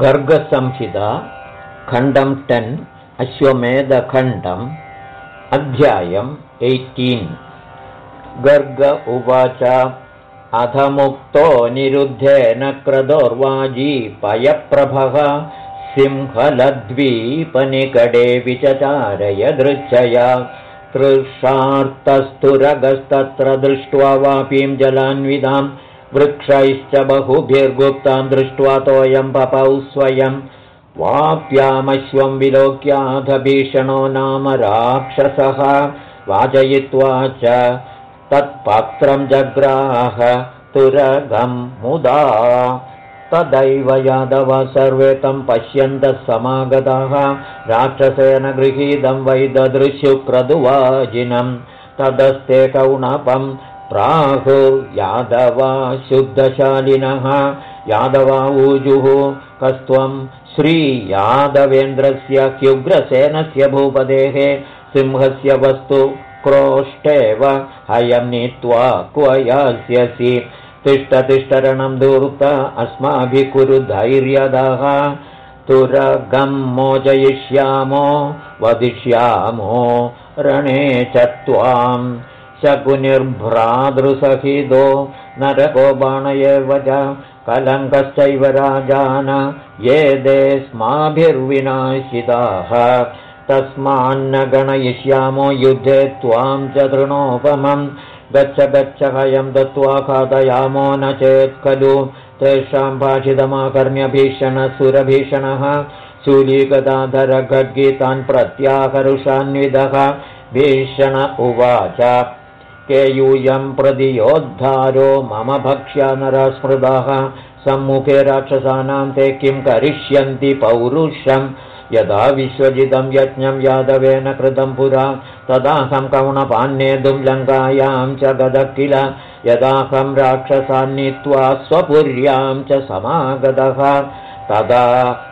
गर्गसंहिता खण्डं टेन् अश्वमेधखण्डम् अध्यायम् एय्टीन् गर्ग उवाच अधमुक्तो निरुद्धेन क्रदोर्वाजीपयप्रभः सिंहलद्वीपनिकटे विचचारयदृच्छया तृषार्तस्तुरगस्तत्र दृष्ट्वा वापीं जलान्विदां वृक्षैश्च बहुभिर्गुप्तां दृष्ट्वा तोयं पपौ स्वयं। वाप्यामश्वं विलोक्याधभीषणो नाम राक्षसः। वाचयित्वा च तत्पात्रं जग्राह तुरगं मुदा। तदैव यादव सर्वे तं पश्यन्तः समागताः। राक्षसेन गृहीतं वै ददृशुक्रदुवाजिनं तदस्ते कौणपं प्राहु यादवा शुद्धशालिनः। यादवा ऊजुः। कस्त्वं श्रीयादवेन्द्रस्य ह्युग्रसेनस्य भूपदेः सिंहस्य वस्तु क्रोष्टेव हयं नीत्वा क्व यास्यसि तिष्ठतिष्ठरणं धूर्त अस्माभिः कुरु धैर्यदः तुरगं मोचयिष्यामो वदिष्यामो रणे च त्वां शकुनिर्भ्रातृसहितो नरको बाण एव च कलङ्कश्चैव राजान ये दे स्माभिर्विनाशिताः। तस्मान्न गणयिष्यामो युद्धे त्वां च तृणोपमम् गच्छ गच्छ हयं दत्त्वा खादयामो न चेत् खलु। तेषां भाषितमाकर्ण्यभीषणसुरभीषणः शूलीगदाधरगद्गीतान् प्रत्याहरुषान्विदः। भीषण उवाच केयूयं प्रति योद्धारो मम भक्ष्या नरस्मृतः। सम्मुखे राक्षसानां ते किं करिष्यन्ति पौरुषम्? यदा विश्वजितं यज्ञं यादवेन कृतं पुरा तदाहं कौणपान्येतुं लङ्कायां च गदः किल यदाहं राक्षसान्नीत्वा स्वपुर्यां च समागतः। तदा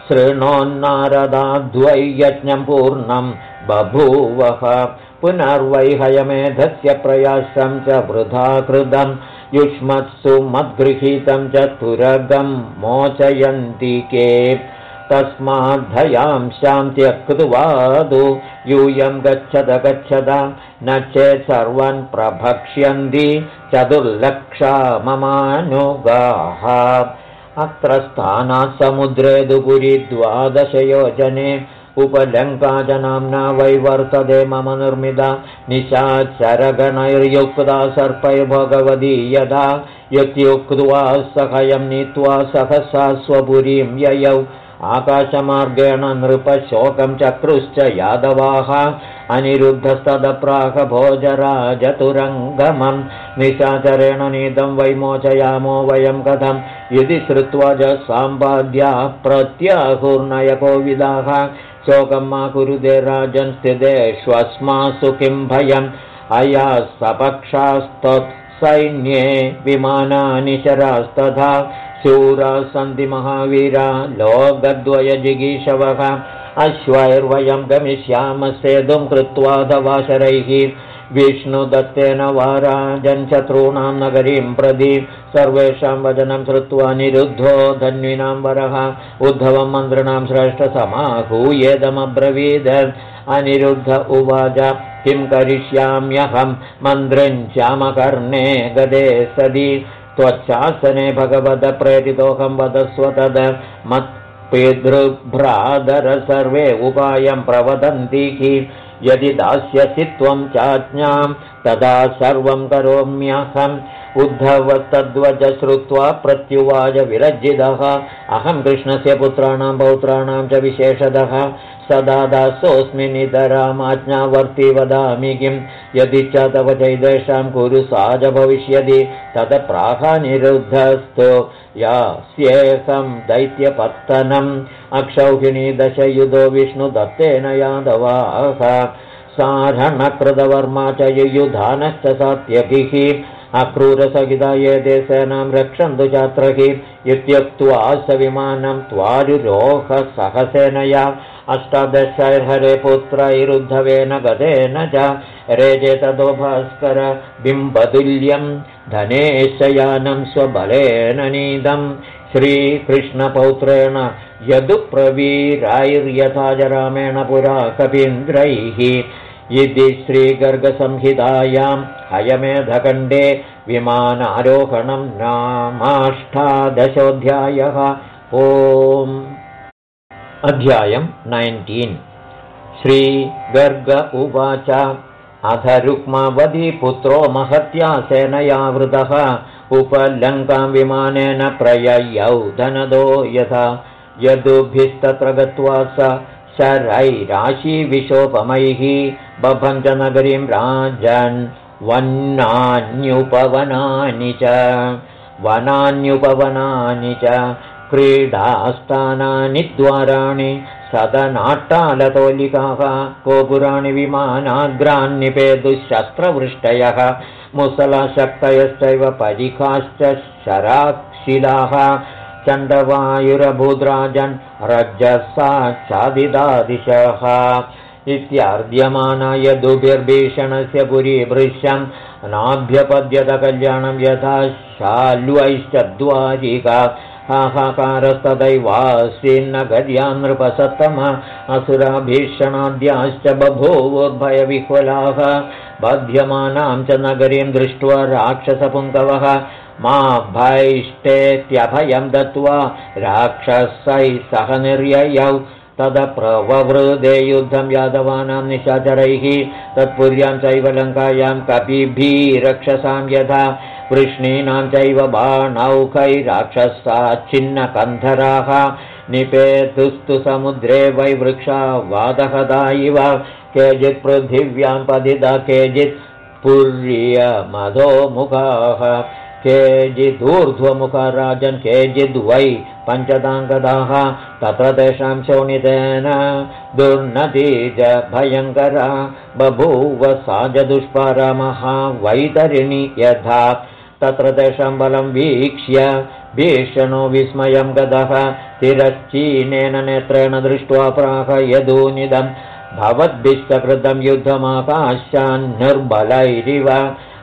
शृणोन्नारदाद्वै यज्ञं पूर्णं बभूवः पुनर्वैहयमेधस्य प्रयासं च वृथा कृतं युष्मत्सु मद्गृहीतं च तुरगं मोचयन्ति के। तस्माद्धयांशां त्यक्तुवादु यूयं गच्छद गच्छद न चेत् सर्वन् प्रभक्ष्यन्ति चतुर्लक्षा ममानुगाः। अत्र स्थानात् समुद्रे दुपुरि द्वादशयोजने उपलङ्काजनाम्ना वै वर्तते मम निर्मिता निशाचरगणैर्युक्ता सर्पैर्भगवती यदा यत्युक्त्वा सखयं नीत्वा सहसा स्वपुरीं ययौ। आकाशमार्गेण नृपशोकं चक्रुश्च यादवाः अनिरुद्धस्तदप्राकभोजराजतुरङ्गमं निशाचरेण नीतं वैमोचयामो वयं कथम्। यदि श्रुत्वा च साम्पाद्या प्रत्याहुर्नयकोविदाः शोकं मा कुरुदे राजन् स्थितेष्वस्मासु किं भयम् अया सपक्षास्तत्सैन्ये विमानानि शरास्तथा शूरा सन्ति महावीरा लोकद्वयजिगीषवः अश्वैर्वयं गमिष्यामसेतुं कृत्वा धवाशरैः विष्णुदत्तेन वा राजञ्चतॄणां नगरीं प्रति सर्वेषां वचनं श्रुत्वा निरुद्धो धन्विनां वरः उद्धवं मन्त्रिणां श्रेष्ठसमाहूयेदमब्रवीद। अनिरुद्ध उवाच किं करिष्याम्यहं? मन्त्रिं श्यामकर्णे गदे सदि। त्वच्चासने भगवद प्रेरितोऽहं वदस्व तद। मत्पितृभ्रादर सर्वे उपायं प्रवदन्ति। हि यदि दास्यसि त्वं चाज्ञां तदा सर्वं करोम्यहम् उद्धवस्तद्वच श्रुत्वा प्रत्युवाच विरज्जितः। अहं कृष्णस्य पुत्राणां पौत्राणां च विशेषतः। सदा दासोऽस्मि नितरामाज्ञावर्ति वदामि किं। यदि च तव चैदेषां कुरु सा च भविष्यति तत प्राहानिरुद्धस्तु यास्येकं दैत्यपत्तनम् अक्षौहिणी दशयुधो विष्णुदत्तेन यादवाः। सारणकृतवर्मा च युयुधानश्च सात्यभिः अक्रूरसहिता ये देशेनां रक्षन्तु चात्र हि इत्युक्त्वा स विमानं त्वारुरोहसहसेनया अष्टादशैर्हरे पुत्रैरुद्धवेन गतेन च ततो भास्कर बिम्बतुल्यं धनेशयानं स्वबलेन नीदं श्रीकृष्णपौत्रेण यदुप्रवीराैर्यथाजरामेण पुरा कपीन्द्रैः इति श्रीगर्गसंहितायाम् हयमेधकण्डे विमानारोहणं नामाष्टादशोऽध्यायः। ओम्। अध्यायम् नैन्टीन् श्रीगर्ग उवाच अथ रुक्मावधिपुत्रो महत्या सेनयावृतः उपलङ्कां विमानेन प्रययौ धनदो यथा। यदुभिस्तत्र गत्वा स शरैराशीविशोपमैः बभञ्जनगरीं राजन् वन्नान्युपवनानि च वनान्युपवनानि च क्रीडास्थानानि द्वाराणि सदनाट्टालतोलिकाः गोपुराणि विमानाग्रान्निपेदुशस्त्रवृष्टयः मुसलशक्तयश्चैव परिखाश्च शराशिलाः चण्डवायुरभूद्राजन् रजसाच्छादिदादिशः इत्यार्द्यमानाय दुभिर्भीषणस्य पुरीभृश्यम् नाभ्यपद्यतकल्याणं यथा शाल्वैश्च द्वारिका हाहाकारस्तदैवासीन्न गद्या नृपसत्तम असुराभीषणाद्याश्च बभूवुर्भयविह्वलाः बध्यमानां च नगरीं दृष्ट्वा राक्षसपुङ्गवः मा भैष्टेत्यभयं दत्त्वा राक्षसैः सह निर्ययौ। तदप्रववृदे युद्धं यादवानां निशाचरैः तत्पुर्यां चैव लङ्कायां कपिभिरक्षसां यथा। वृष्णीनां चैव बाणौखै राक्षसाच्छिन्नकन्धराः निपेतुस्तु समुद्रे वै वृक्षा वादहदा इव। केचित् पृथिव्यां पतिता केचित् पुर्यमधोमुखाः केचिदूर्ध्वमुखा राजन् केचिद्वै पञ्चदाङ्गदाः तत्र तेषां शोणितेन दुर्नदीज भयङ्करा बभूव सा च वैतरिणि यथा। तत्र तेषां बलं वीक्ष्य भीषणो विस्मयं गतः तिरश्चीनेन नेत्रेण दृष्ट्वा प्राह यदूनिदं भवद्भिस्तकृतं युद्धमाकाशान्निर्बलैरिव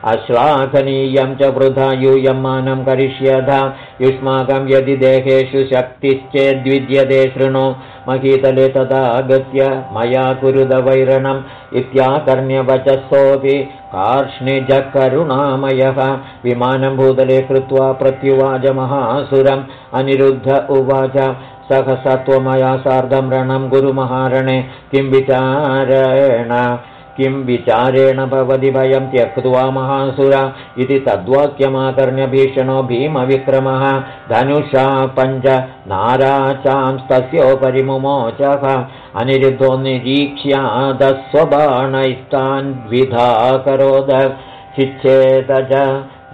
अश्लाघनीयं च वृथा यूयं मानं करिष्यथ। युष्माकं यदि देहेषु शक्तिश्चेद्विद्यते शृणु। महीतले तदा आगत्य मया कुरुदवैरणम् इत्याकर्ण्यवचसोऽपि कार्ष्णिजकरुणामयः। विमानं भूतले कृत्वा प्रत्युवाचमहासुरम् अनिरुद्ध उवाच सहसत्त्वमया सार्धं रणं गुरुमहारणे किं विचारेण किं विचारेण भवति भयं त्यक्त्वा महासुर इति तद्वाक्यमाकर्ण्यभीषणो भीमविक्रमः। धनुषा पञ्च नाराचांस्तस्योपरि मुमोचः। अनिरुद्धो निरीक्ष्यादस्वबाणैस्तान् द्विधा करोद च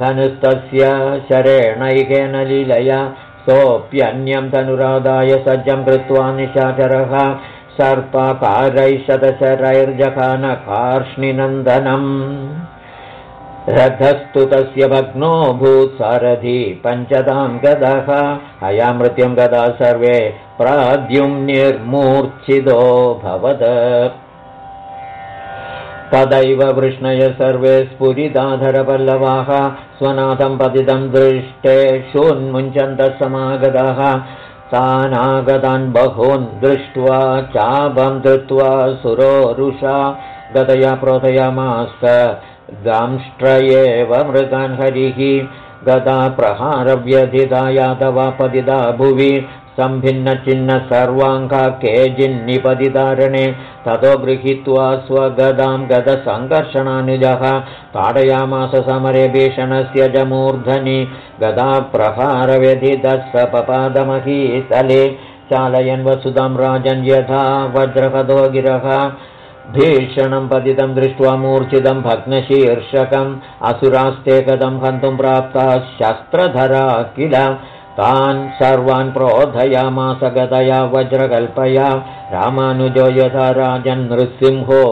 धनुस्तस्य शरेणैकेन लीलया। सोऽप्यन्यं धनुरादाय सज्जं कृत्वा निशाचरः सर्पकारैशतशरैर्जखानकार्ष्णिनन्दनम् रथस्तु तस्य भग्नो भूत्सारथि पञ्चदां गदः। अयामृत्यं गदा सर्वे प्राद्युम्निर्मूर्च्छितो भवद। तदैव वृष्णय सर्वे स्फुरिदाधरपल्लवाः। स्वनाथं पतितं दृष्टे शून्मुञ्चन्तः समागताः तानागतान् बहून् दृष्ट्वा चापं धृत्वा सुरोरुषा गतया प्रोथयामास। दांष्ट्रयेव मृगान् हरिः। गदा प्रहारव्यधिता यादवा पतिता भुवि सम्भिन्नचिह्न सर्वाङ्गा केजिन्निपतितारणे ततो गृहीत्वा स्वगदां गदसङ्कर्षणानुजः ताडयामास समरे भीषणस्य च मूर्धनि गदा प्रहारव्यधितः स पपादमहीतले चालयन् वसुधां राजन् यथा वज्रहदो गिरः भीषणं पतितं दृष्ट्वा मूर्छितं भग्नशीर्षकम् असुरास्ते कथं हन्तुं प्राप्ता शस्त्रधरा किल तान् सर्वान् प्रोधयामास गतया वज्रकल्पया रामानुजो यथा राजन् नृसिंहो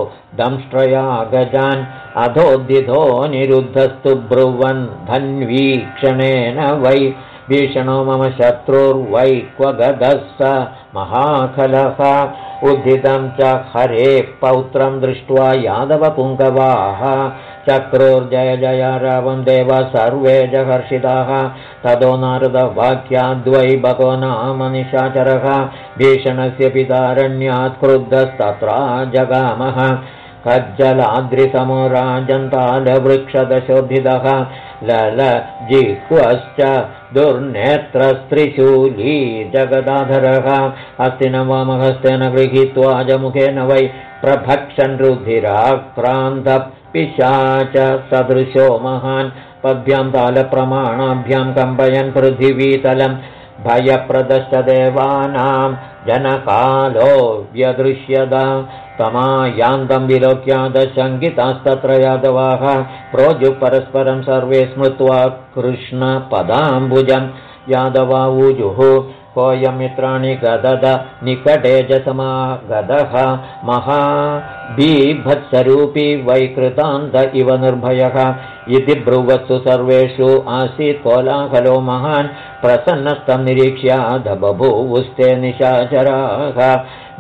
दंष्ट्रया गजान् अधोद्धितो निरुद्धस्तु ब्रुवन् धन्वीक्षणेन वै भीषणो मम शत्रुर्वै क्व गदः स महाखलः। उद्धितं च हरेः पौत्रं दृष्ट्वा यादवपुङ्गवाः चक्रोर्जय जय रावं देव सर्वे जहर्षिताः ततो नारदवाक्याद्वै भगो नाम निशाचरः भीषणस्य पितारण्यात् क्रुद्धस्तत्रा जगामः। कज्जलाद्रिसमो राजन्तालवृक्षदशोभिदः लल जिह्वश्च दुर्नेत्रस्त्रिशूली जगदाधरः हस्तिन वामहस्तेन गृहीत्वा जमुखेन वै प्रभक्षन् रुधिराक्रान्तपिशाच सदृशो महान्। पद्भ्यां तालप्रमाणाभ्यां कम्पयन् देवानां जनकालो व्यदृश्यत। तमायान्तं विलोक्यादशङ्कितास्तत्र यादवाः। प्रोजु परस्परं सर्वे स्मृत्वा कृष्णपदाम्बुजं। यादवावूजुः कोऽयमित्राणि गदद निकटे च समागदः महाबीभत्सरूपी वैकृतान्त इव निर्भयः इति ब्रुवत्सु सर्वेषु आसीत् कोलाहलो महान् प्रसन्नस्तं निरीक्ष्याद बभूवुस्ते निशाचराः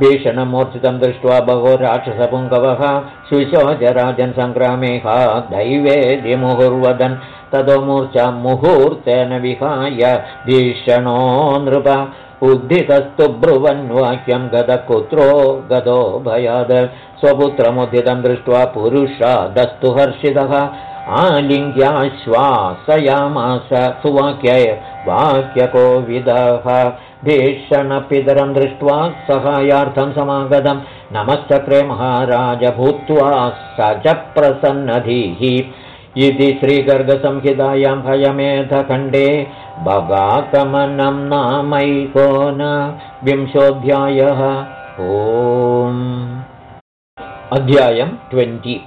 भीषणमूर्छितं दृष्ट्वा बहो राक्षसपुङ्गवः सुशोचराजन् सङ्ग्रामे हा दैवेदिमुहुर्वदन् ततो मूर्च्छा मुहूर्तेन विहाय भीषणो नृप। उद्धितस्तु ब्रुवन्वाक्यं गदकुत्रो गदो भयाद। स्वपुत्रमुद्धितं दृष्ट्वा पुरुषादस्तु हर्षितः। आलिङ्ग्याश्वासयामास सुवाक्य वाक्यकोविदः। भीषणपितरं दृष्ट्वा सहायार्थं समागतं। नमश्चक्रे महाराज भूत्वा स च प्रसन्नधीः इति श्रीगर्गसंहितायां भयमेधखण्डे भगाकमनं नामैकोन विंशोऽध्यायः। ओम् अध्यायं ट्वेण्टि।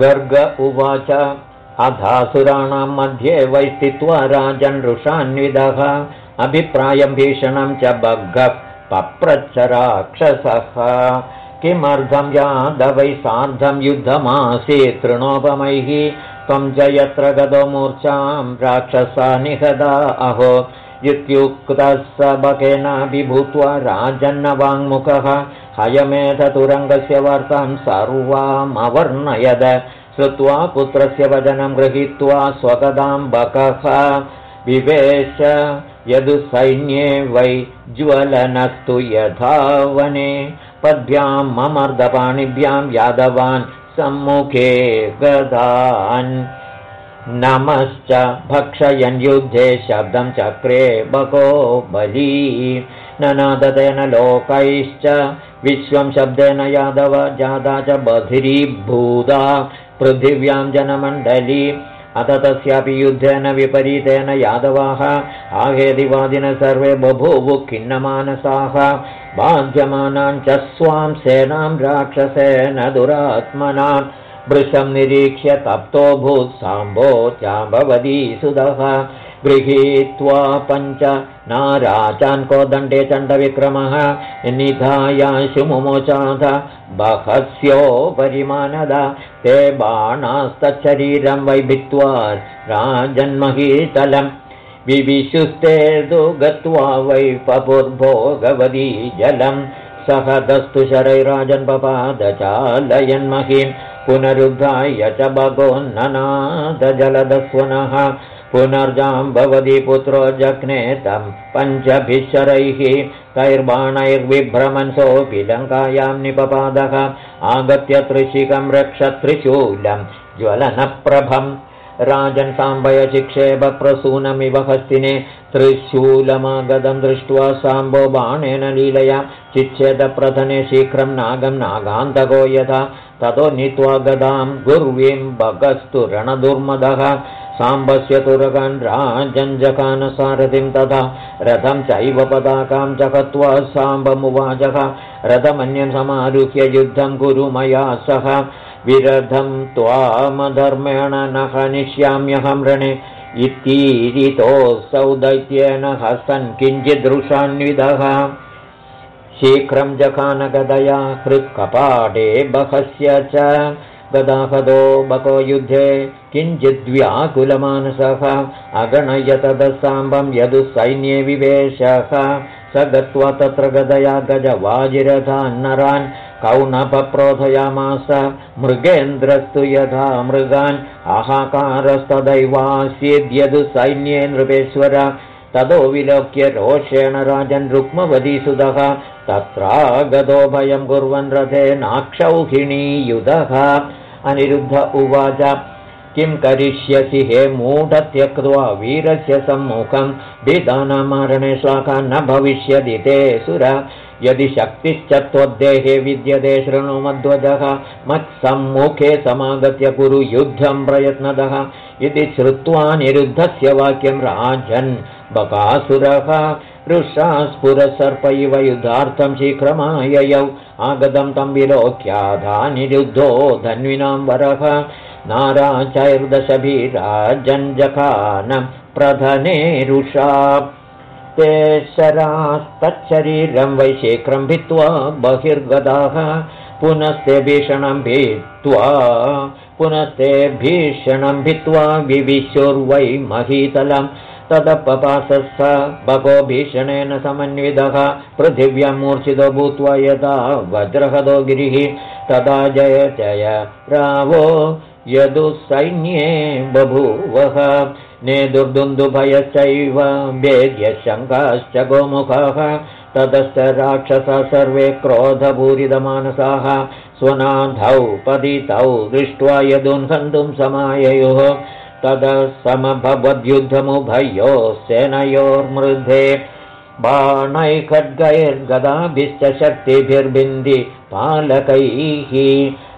गर्ग उवाच। अधासुराणां मध्ये वै स्थित्वा राजनृषान्विदः अभिप्रायं भीषणं च बग्गः पप्रच्छ राक्षसः किमर्थं यादवै सार्धं युद्धमासीत् तृणोपमैः? त्वं च यत्र गतो मूर्च्छां राक्षसा निहदा अहो। इत्युक्तः स बकेनाभिभूत्वा राजन्नवाङ्मुखः हयमेधतुरङ्गस्य वार्तां सर्वामवर्णयद। श्रुत्वा पुत्रस्य वचनं गृहीत्वा स्वगदां बकः। विवेश यदुसैन्ये वै ज्वलनस्तु यथा वने पद्भ्यां ममर्दपाणिभ्यां यादवान् सम्मुखे गदान्। नमश्च भक्षयन् युद्धे शब्दं चक्रे बको बली। ननादतेन लोकैश्च विश्वं शब्देन यादव जादा च बधिरीभूता। पृथिव्यां जनमण्डली अथ तस्यापि युद्धेन विपरीतेन यादवाः आहेदिवादिन सर्वे बभूवुः खिन्नमानसाः। बाध्यमानां च स्वां सेनां राक्षसेन दुरात्मनां वृषं निरीक्ष्य तप्तो भूत्साम्भो चाम्बवदी सुधः गृहीत्वा पञ्च नाराचान् कोदण्डे चण्डविक्रमः निधायाशु मुमोचाध बहस्योपरिमानद ते बाणास्तच्छरीरं वैभित्वा राजन्महीतलम् विविशुस्ते तु गत्वा वै पपुर्भोगवती जलम् सह दस्तु शरैराजन्पपादचालयन्महीं पुनरुद्धाय च भगोन्ननादजलदस्वनः पुनर्जां भवति पुत्रो जग्ने तं पञ्चभिः शरैः तैर्बाणैर्विभ्रमन् सोऽपि लङ्कायां निपपादः। आगत्य त्रिशिकं रक्षत्रिशूलं ज्वलनप्रभम् राजन् साम्बयचिक्षेपप्रसूनमिव हस्तिने त्रिशूलमागतं दृष्ट्वा साम्बो बाणेन लीलया चिच्छेदप्रधने शीघ्रं नागं नागान्तको यथा। ततो नीत्वा गदां गुर्वीं भगस्तु रणदुर्मदः साम्बस्य तुरगन् राजञ्जकानसारथिं तथा रथं चैव पताकां जगत्वा साम्बमुवाचः रथमन्यं समारुह्य युद्धं कुरु मया सह। विरधं त्वामधर्मेण न हनिष्याम्यहं रणे। इतीरितोऽसौ दैत्येन हसन् किञ्चिदृशान्विदः शीघ्रं जखानगदया हृत्कपाटे बहस्य च गदाहदो बको युद्धे किञ्चिद्व्याकुलमानसः। अगणयतदः साम्बं यदु विवेशः। स गत्वा तत्र गदया गजवाजिरथान्नरान् कौनपप्रोधयामास। मृगेन्द्रस्तु यथा मृगान्। आहाकारस्तदैवास्येद्यदु सैन्ये नृपेश्वर ततो विलोक्य रोषेण राजन् रुक्मवधीसुधः तत्रागतो भयं कुर्वन् रथेनाक्षौहिणीयुधः अनिरुद्ध उवाच किं करिष्यसि हे मूढ त्यक्त्वा वीरस्य सम्मुखं? विधानमरणे श्लाघा न भविष्यति ते सुर। यदि शक्तिश्च त्वद्देहे विद्यते शृणुमध्वजः मत्सम्मुखे समागत्य कुरु युद्धं प्रयत्नतः इति श्रुत्वा निरुद्धस्य वाक्यं राजन् बकासुरः रुषा स्फुरसर्प इव युद्धार्थं शीघ्रमाययौ। आगतं तं विलोक्याधानिरुद्धो धन्विनां वरः। नाराचैर्दशभिराजञ्जखान प्रधने रुषा ते शरास्तच्छरीरं वैशीघ्रं भित्त्वा बहिर्गदाः। पुनस्ते भीषणं भित्त्वा पुनस्ते भीषणं भित्त्वा विविशुर्वै महीतलं तदपपासः बको भीषणेन समन्वितः पृथिव्यां मूर्छितो भूत्वा यदा वज्रहदो गिरिः तदा जय जय रावो यदु बभूवः नेदुर्दुन्दुभयश्चैव वेद्यशङ्काश्च गोमुखाः ततश्च राक्षसः सर्वे क्रोधपूरितमानसाः स्वनाधौ पदितौ दृष्ट्वा यदुन्हन्तुं समाययोः तद समभवद्युद्धमुभयो सेनयोर्मृधे बाणैखड्गैर्गदाभिश्च शक्तिभिर्बिन्दि पालकैः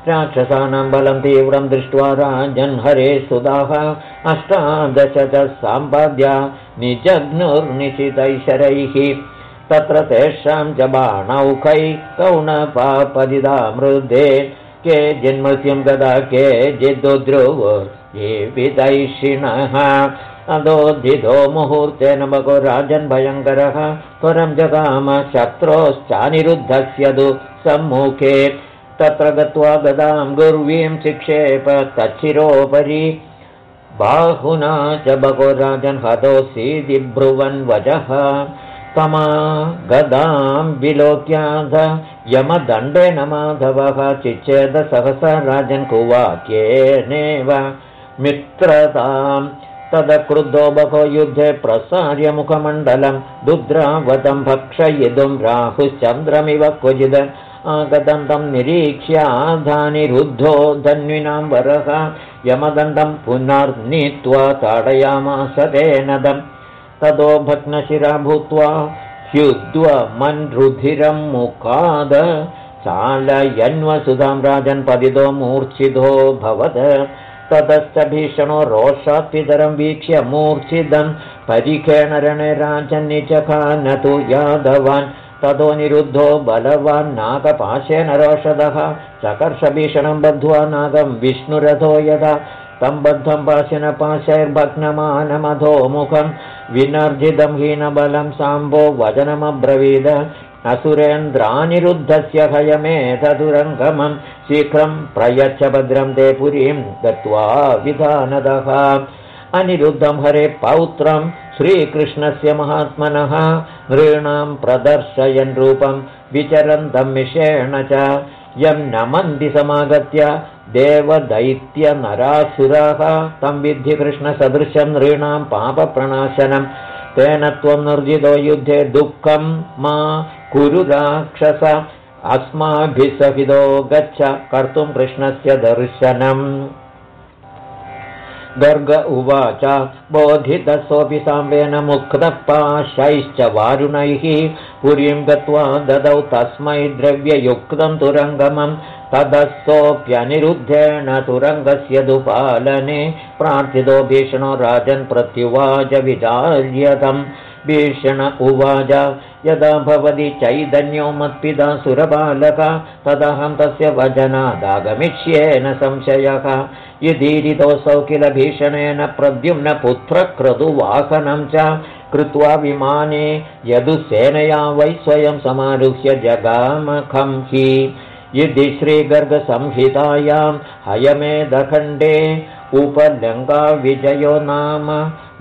राक्षसानां बलं तीव्रं दृष्ट्वा राजन् हरे सुधाः अष्टादश च साम्पाद्या निजग्नुर्निशितैशरैः तत्र तेषां च बाणौखै कौणपापदिदा मृदे के जिन्मृत्युं गदा के जिद्रुव ये विदैषिणः अदोद्धितो मुहूर्तेन भगो राजन् भयङ्करः। परं जगाम शत्रोश्चानिरुद्धस्य तु सम्मुखे। तत्र गत्वा गदां गुर्वीं शिक्षेप तच्छिरोपरि। बाहुना च भगो राजन् हतोऽसीदिब्रुवन् वजः। तमा गदां विलोक्याध। यमदण्डेन माधवः। चिच्छेद सहसा राजन् कुवाक्येनेव मित्रताम्। तदक्रुद्धो बहो युद्धे प्रसार्य मुखमण्डलं दुद्रावतं भक्षयितुं राहुश्चन्द्रमिव क्वचिद आगदन्तं निरीक्ष्याधानिरुद्धो धन्विनां वरः। यमदण्डं पुनर्नीत्वा ताडयामास तेनदम् ततो भग्नशिरा भूत्वा ह्युद्वमन्रुधिरं मुखाद। चालयन्वसुधां राजन्पदितो मूर्च्छितो भवद ततश्च भीषणो रोषात्पितरं वीक्ष्य मूर्च्छिदं। परिखेण रणे राजन्निचखान तु यादवान्। ततो निरुद्धो बलवान् नागपाशेन रोषदः चकर्षभीषणं बद्ध्वा नागं विष्णुरथो तं बद्धं पाशैर्भग्नमानमधोमुखं विनर्जितं हीनबलं साम्बो वचनमब्रवीद असुरेन्द्रानिरुद्धस्य हयमेधदुरङ्गमं शीघ्रं प्रयच्छ भद्रं ते पुरीं गत्वा विधानदः। अनिरुद्धं हरे पौत्रं श्रीकृष्णस्य महात्मनः नृणां प्रदर्शयन् रूपं विचरन्तं मिषेण च। यं नमन्ति समागत्य देवदैत्यनरासुराः तं विद्धि कृष्णसदृशं नृणां पापप्रणाशनं। तेन त्वं निर्जितो युद्धे दुःखं मा कुरु राक्षस अस्माभिसहितो गच्छ कर्तुं कृष्णस्य दर्शनम्। गर्ग उवाच बोधितसोऽपि साम्बेन मुक्तपाशैश्च वारुणैः। पुरीं गत्वा ददौ तस्मै द्रव्ययुक्तं तुरङ्गमं तदसोऽप्यनिरुद्धेन तुरङ्गस्य दुपालने प्रार्थितो भीषणो राजन् प्रत्युवाच विचार्यतम् भीषण उवाच। यदा भवति चैतन्यो मत्पिता सुरबालक तदहं तस्य वचनादागमिष्येन संशयः। यदीरितोऽसौ किल भीषणेन प्रद्युम्न पुत्रक्रतुवाहनं च कृत्वा विमाने यदुसेनया वै स्वयं समारुह्य जगामखं हि। इति श्रीगर्गसंहितायां हयमेधखण्डे उपलङ्काविजयो नाम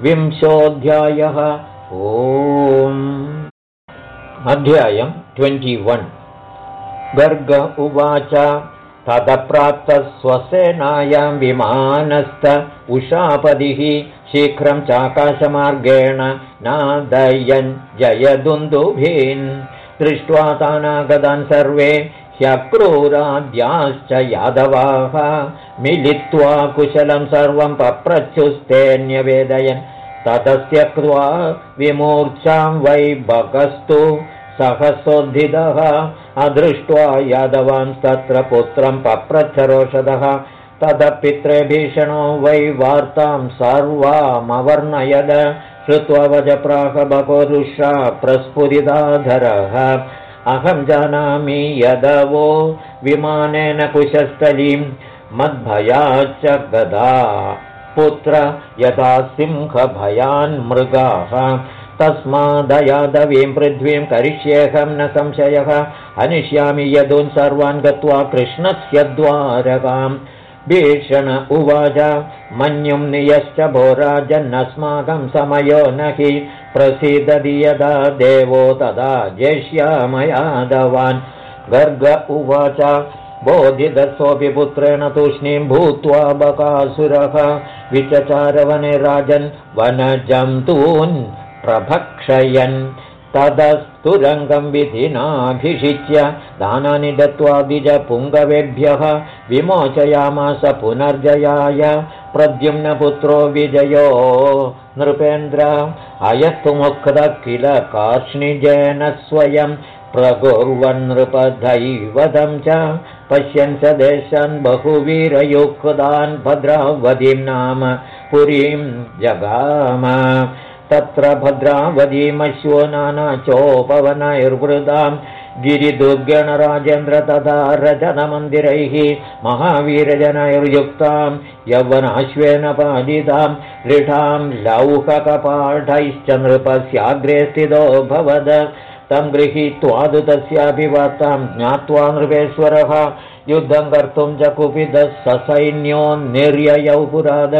विंशोऽध्यायः ओम्। अध्यायम् ट्वेण्टि वन्। गर्ग उवाच तदप्राप्तः स्वसेनायां विमानस्थ उषापदिः शीघ्रं चाकाशमार्गेण नादयन् जयदुन्दुभीन्। दृष्ट्वा तानागतान् सर्वे ह्यक्रूराद्याश्च यादवाः। मिलित्वा कुशलं सर्वं पप्रच्छुस्तेऽन्यवेदयन् ततस्त्यक्त्वा विमूर्च्छां वै बकस्तु सहसोद्धितः अदृष्ट्वा यादवांस्तत्र पुत्रं पप्रच्छरोषधः तदपित्रे भीषणो वै वार्तां सर्वामवर्णयद। श्रुत्वा वजप्राहबकोरुषा प्रस्फुरिताधरः। अहं जानामि यदवो विमानेन कुशस्थलीं मद्भयाच्च गदा पुत्र यथा सिंहभयान्मृगाः तस्मादयादवीं पृथ्वीं करिष्येऽहं न संशयः। हनिष्यामि यदून् सर्वान् गत्वा कृष्णस्य द्वारकाम्। भीषण उवाच मन्युं नियश्च भोराजन्नस्माकं समयो न हि प्रसीदति यदा देवो तदा जेष्यामयादवान्। गर्ग उवाच बोधिदसोऽपि पुत्रेण तूष्णीं भूत्वा बकासुरः। विचचारवने राजन् वनजन्तून् प्रभक्षयन्। तदस्तुरङ्गं विधिनाभिषिच्य दानानि दत्त्वा द्विजपुङ्गवेभ्यः विमोचयामास पुनर्जयाय। प्रद्युम्नपुत्रो विजयो नृपेन्द्र। अयस्तुमुक्तः किल कार्ष्णिजेन स्वयं प्रकुर्वन्नृपदैवतं च पश्यन् च देशान् बहुवीरयुक्तान् भद्रावतीं नाम पुरीं जगाम। तत्र भद्रावतीमश्वो नानाचोपवनैर्वृदां गिरिदुर्गणराजेन्द्र तथा रजनमन्दिरैः महावीरजनैर्युक्तां यौवनाश्वेन पादितां दृढां लौहकपाठैश्च नृपस्याग्रे स्थितो भवद तं गृहीत्वादु तस्यापि वार्तां ज्ञात्वा नृपेश्वरः युद्धं कर्तुं च कुपितः ससैन्यो निर्ययौ पुराद।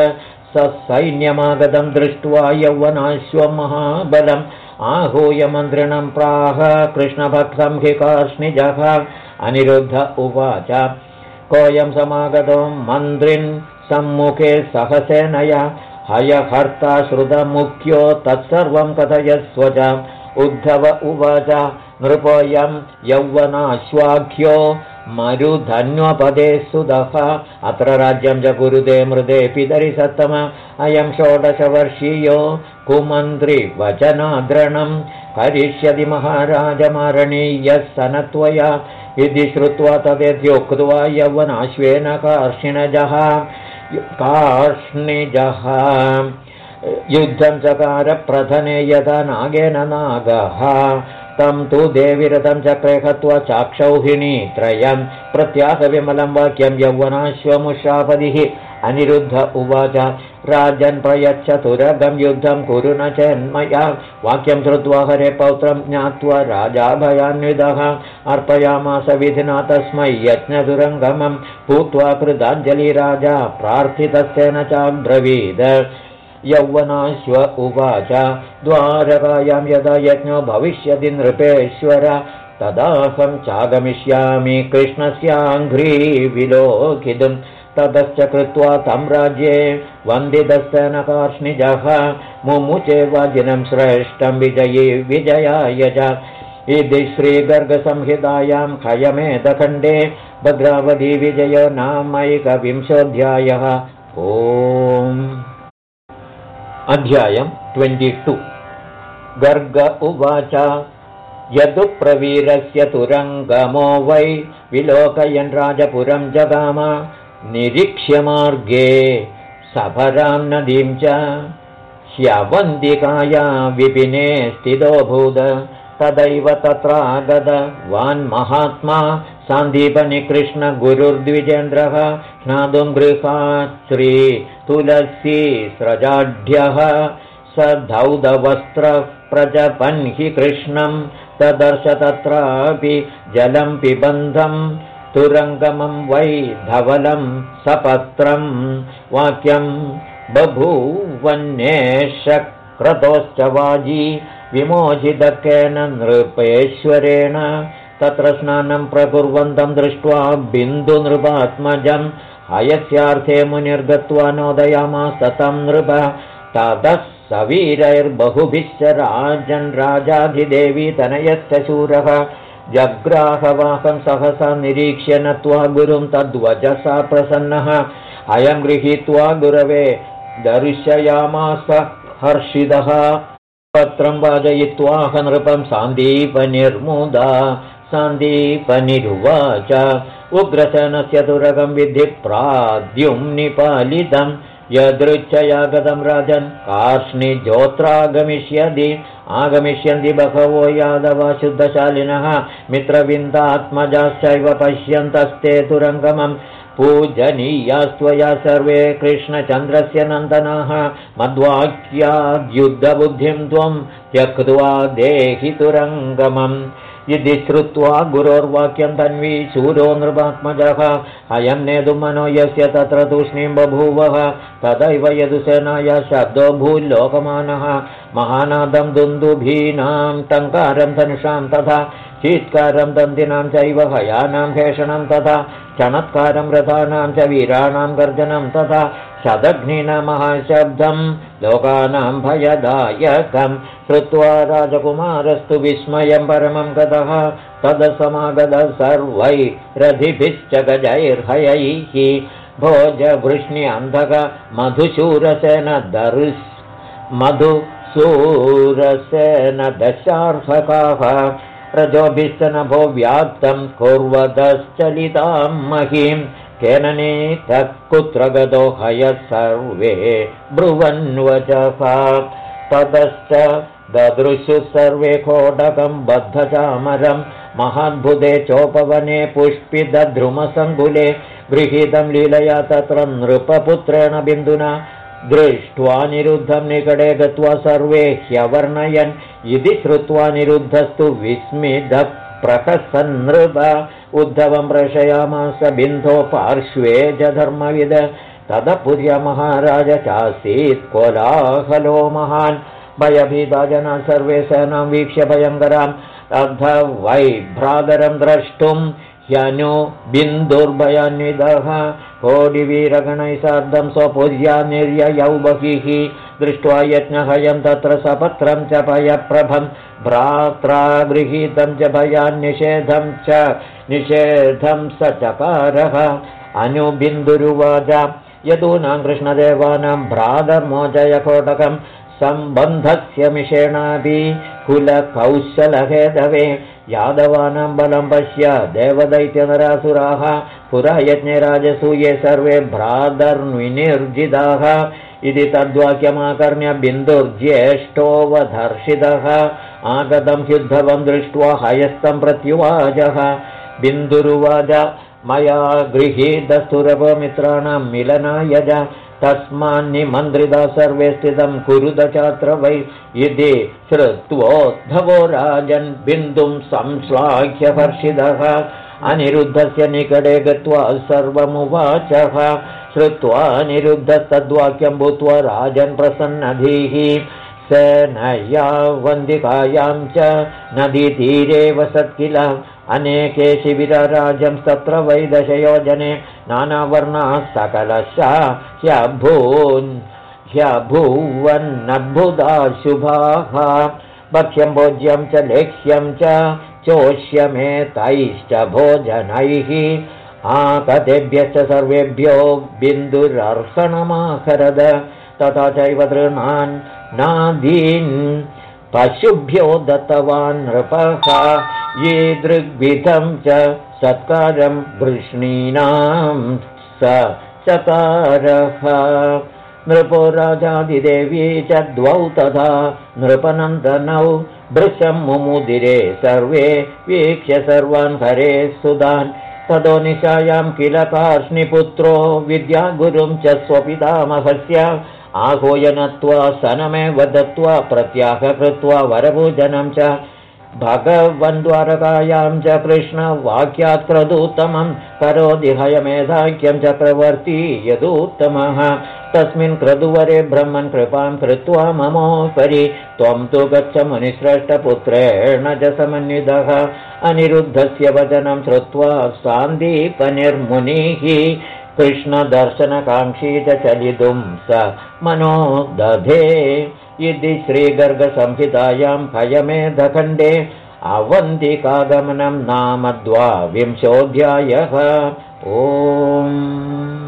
स सैन्यमागतं दृष्ट्वा यौवनाश्वं महाबलम् आहूय मन्त्रिणं प्राह कृष्णभक्तं हि कार्ष्णिजः अनिरुद्ध उवाच कोऽयं समागतो मन्त्रिन् सम्मुखे सहसेनया? हयहर्ता श्रुतमुख्यो तत्सर्वं कथयस्व च उद्धव उवाच नृपोऽयं यौवनाश्वाख्यो मरुधन्वपदे सुदः। अत्र राज्यं च कुरुते मृदे पितरि सत्तम। अयं षोडशवर्षीयो कुमन्त्रिवचनाद्रणं करिष्यति महाराजमरणीयः सनत्वया। इति श्रुत्वा तदेत्युक्त्वा यौवनाश्वेन कार्षिणजः। कार्ष्णिजः युद्धं चकारप्रथने यथा नागेन नागः तं तु देविरथं चक्रे हत्वा चाक्षौहिणी त्रयं प्रत्याहविमलं वाक्यं यौवनाश्वमुषापदिः। अनिरुद्ध उवाच राजन् प्रयच्छतुरगं युद्धं कुरु न चेन्मया वाक्यं श्रुत्वा हरे पौत्रं ज्ञात्वा राजाभयान्विदः अर्पयामास विधिना तस्मै यज्ञदुरङ्गमं। भूत्वा कृताञ्जलिराजा प्रार्थितस्तेन चाब्रवीद यौवनाश्व उवाच द्वारकायां यदा यज्ञो भविष्यति नृपेश्वर तदाहं चागमिष्यामि कृष्णस्याङ्घ्री विलोकितुं ततश्च कृत्वा तं राज्ये वन्दितस्तनकार्ष्णिजः मुमुचे वाजिनं श्रेष्ठं विजयी विजयाय च। इति श्रीगर्गसंहितायां हयमेधखण्डे भद्रावतीविजयो नामैकविंशोऽध्यायः। ओम् अध्यायम् ट्वेण्टि टु। गर्ग उवाच यदुप्रवीरस्य तुरङ्गमो वै विलोकयन् राजपुरं जगाम निरीक्ष्यमार्गे सफरां नदीं च ह्यवन्दिकाया विपिने स्थितोऽभूद तदैव तत्रागतवान्महात्मा सान्दीपनिकृष्णगुरुर्द्विजेन्द्रः स्नातुं गृहात् श्रीतुलसी स्रजाढ्यः स धौधवस्त्रप्रजपन् हि कृष्णं तदर्श तत्रापि जलं पिबन्धं तुरङ्गमं वै धवलं सपत्रं। वाक्यं बभूवन्येष क्रतोश्च वाजी विमोचितकेन नृपेश्वरेण तत्र स्नानं प्रकुर्वन्तं दृष्ट्वा बिन्दुनृपात्मजम् अयस्यार्थे मुनिर्गत्वा नोदयामास तं नृप ततः सवीरैर्बहुभिश्च राजन् राजाधिदेवी तनयश्च शूरः जग्राहवाहं सहसा निरीक्ष्य नत्वा गुरुं तद्वजसा प्रसन्नः। अयं गृहीत्वा गुरवे दर्शयामास हर्षिदः पत्रं वाजयित्वाह नृपं सान्दीपनिर्मुदा। सान्दीपनिरुवाच। उग्रसेनस्य दुरगं विद्धि प्राद्युं निपालितं। यदृच्छयागतं राजन् कार्ष्णिज्योत्रागमिष्यति आगमिष्यन्ति बहवो यादव शुद्धशालिनः। मित्रविन्दात्मजाश्चैव पश्यन्तस्ते तुरङ्गमम् पूजनीयास्त्वया सर्वे कृष्णचन्द्रस्य नन्दनाः मद्वाक्याद्युद्धबुद्धिं त्वं त्यक्त्वा देहितुरङ्गमम् इति श्रुत्वा गुरोर्वाक्यं तन्वी शूरो नृपात्मजः अयं नेतुमनो यस्य तत्र तूष्णीं बभूवः तदैव यदुसेनाय शब्दो भूल्लोकमानः। महानादं दुन्दुभीनां टङ्कारं धनुषां तथा चीत्कारं दन्तिनां चैव हयानां भेषणं तथा चमत्कारं रथानां च वीराणां गर्जनं तथा शदघ्निनमहाशब्दं लोकानां भयदायकं श्रुत्वा राजकुमारस्तु विस्मयं परमं गतः तदसमागतः सर्वै रथिभिश्च गजैर्हयैः भोजवृष्णि अन्धक मधुशूरसेन दरुस् मधुसूरसेन दशार्भकाः रजोभिश्च नभो व्याप्तं कुर्वदश्चलितां महीं केन नीतः कुत्र गतो हयः सर्वे ब्रुवन्वचः ततश्च ददृशु सर्वे कोटकं बद्धचामरं महाद्भुते चोपवने पुष्पिदध्रुमसङ्कुले गृहीतं लीलया तत्र नृपपुत्रेण बिन्दुना। दृष्ट्वा निरुद्धं निकटे गत्वा सर्वे ह्यवर्णयन्। इति श्रुत्वा निरुद्धस्तु विस्मितः प्रकसन्नृप उद्धवं प्रशयामास बिन्धो पार्श्वे च धर्मविद तदपुर्यमहाराज चासीत् कोलाहलो महान्। भयभीता जना सर्वे सेनां वीक्ष्य भयङ्कराम् अध भ्रातरं द्रष्टुं ह्यनु बिन्दुर्भयान्विदः कोडिवीरगणैः सार्धं स्वपुर्या निर्ययौ बहिः। दृष्ट्वा यज्ञहयं तत्र सपत्रं च भयप्रभं। भ्रात्रा गृहीतं च भयान्निषेधं च। निषेधं स चकारः अनुबिन्दुरुवाच यदूनां कृष्णदेवानां भ्रातर्मोचयकोटकं सम्बन्धस्य मिषेणापि कुलकौशलहेधवे यादवानां बलं पश्य देवदैत्यनरासुराः पुरा यज्ञे राजसूये सर्वे भ्रातर्विनिर्जिताः इति तद्वाक्यमाकर्ण्य बिन्दुर्ज्येष्ठोऽवधर्षितः। आगतं ह्युद्धवं दृष्ट्वा हयस्थं प्रत्युवाचः। बिन्दुरुवाच मया गृहीतस्तुरपमित्राणां मिलनायज तस्मान्निमन्त्रिता सर्वे स्थितं कुरुदचात्र वै इति श्रुत्वोद्धवो राजन् बिन्दुं संश्लाघ्यहर्षितः अनिरुद्धस्य निकटे गत्वा सर्वमुवाचः। श्रुत्वा अनिरुद्धस्तद्वाक्यं भूत्वा राजन् प्रसन्नधीः सेनया वन्दिकायां च नदीतीरे वसत् किल अनेके शिबिरराजं तत्र वैदशयोजने नानावर्णाः सकलशा ह्यभून् ह्यभूवन्नद्भुता शुभाः भक्ष्यं भोज्यं च लेख्यं च चोष्यमेतैश्च भोजनैः आकतेभ्यश्च सर्वेभ्यो बिन्दुरर्हणमाहरद तथा चैव तृणान् नादीन् पशुभ्यो दत्तवान् नृपः। दृग्विधं च सत्कारं वृष्णीनां स चकारः। नृपो राजादिदेवी च द्वौ तथा नृपनन्दनौ भृशं मुमुदिरे सर्वे वीक्ष्य सर्वान् हरे सुधान् ततो निशायां किल कार्ष्णिपुत्रो विद्यागुरुं च स्वपितामहस्य आहूय नत्वा सनमेव दत्त्वा प्रत्याह कृत्वा वरभोजनं च भगवन्द्वारकायां च कृष्णवाक्यात् क्रदूत्तमं करोदिहयमेधाख्यं चक्रवर्ती यदुत्तमः। तस्मिन् क्रदुवरे ब्रह्मन् कृपां कृत्वा ममोपरि त्वं तु गच्छ मुनिश्रेष्ठपुत्रेण च समन्वितः। अनिरुद्धस्य वचनं श्रुत्वा सान्दीपनिर्मुनिः कृष्णदर्शनकाङ्क्षी च चलितुं स मनो दधे इति श्रीगर्गसंहितायां भयमेधखण्डे अवन्तिकागमनं नाम द्वाविंशोऽध्यायः। ओम्